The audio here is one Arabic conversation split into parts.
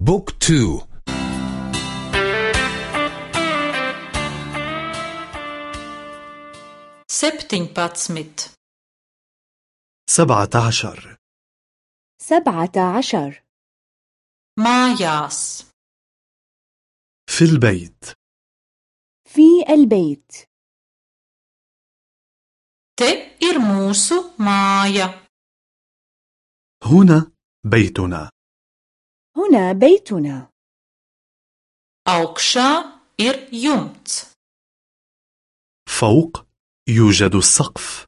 بوك تو. septiņpadsmit سبعة عشر سبعة عشر mājās في البيت. في البيت. ir mūsu māja هنا بيتنا. هنا بيتنا. augšā ir jumts فوق يوجد السقف.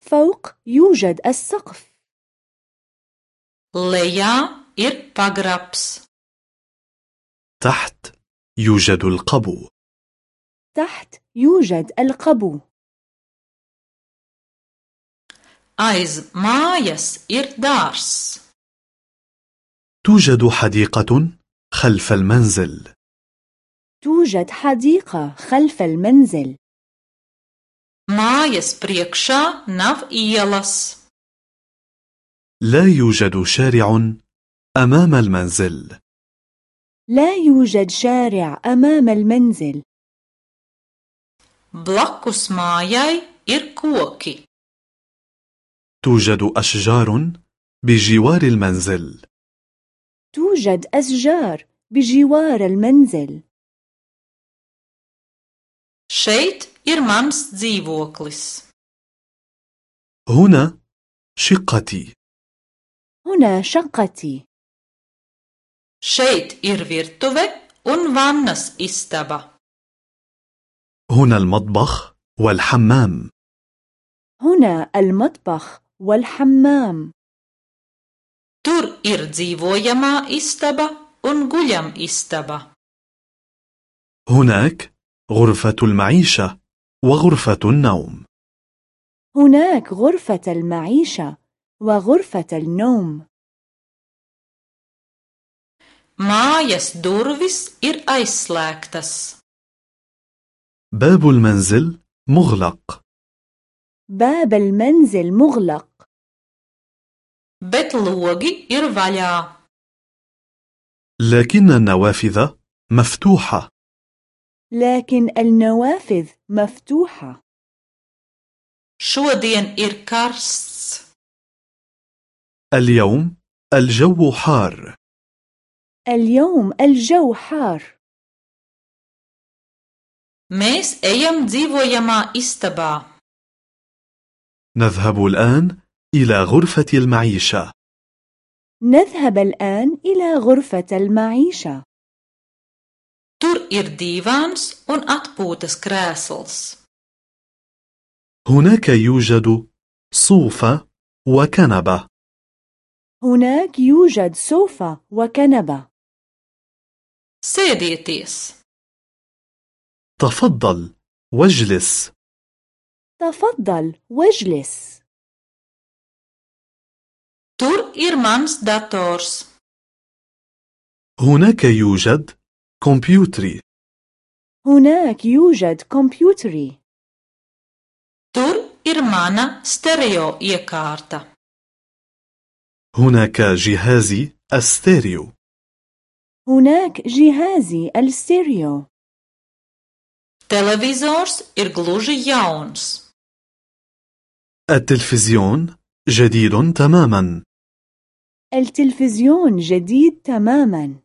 فوق يوجد السقف. lejā ir pagrabs تحت يوجد القبو. تحت يوجد القبو. Aiz mājas ir dārs. توجد حديقة خلف المنزل. توجد حديقة خلف المنزل. mājas priekšā nav ielas لا يوجد شارع أمام المنزل. لا يوجد شارع أمام المنزل. blakus mājai ir koki توجد أشجار بجوار المنزل. توجد أشجار بجوار المنزل. Šeit ir mans dzīvoklis. هنا شقتي. هنا شقتي. Šeit ir virtuve un vannas istaba. هنا المطبخ والحمام. هنا المطبخ والحمام. Tur ir dzīvojamā istaba un guļam istaba. هناك غرفة المعيشة وغرفة النوم هناك غرفة المعيشة وغرفة النوم mājas durvis ir aizslēgtas. باب المنزل مغلق باب المنزل مغلق bet logi ir vaļā لكن النوافذ مفتوحة. لكن النوافذ مفتوحة. šodien ir karsts اليوم الجو حار. اليوم الجو حار. mēs ejam dzīvojamā istabā نذهب الآن إلى غرفة المعيشة. نذهب الآن إلى غرفة المعيشة. Tur ir dīvāns un atpūtas krēsls. هناك يوجد صوفة وكنبة. هناك يوجد سوفة وكنبة. Sēdieties. تفضل واجلس. تفضل واجلس. Tur ir mans dators. هناك يوجد كمبيوتري. هناك يوجد كمبيوتري. Tur ir mana stereo iekārta. هناك جهازي الستيريو. هناك جهازي الستيريو. Televizors ir gluži jauns. التلفزيون جديد تماما. التلفزيون جديد تماما.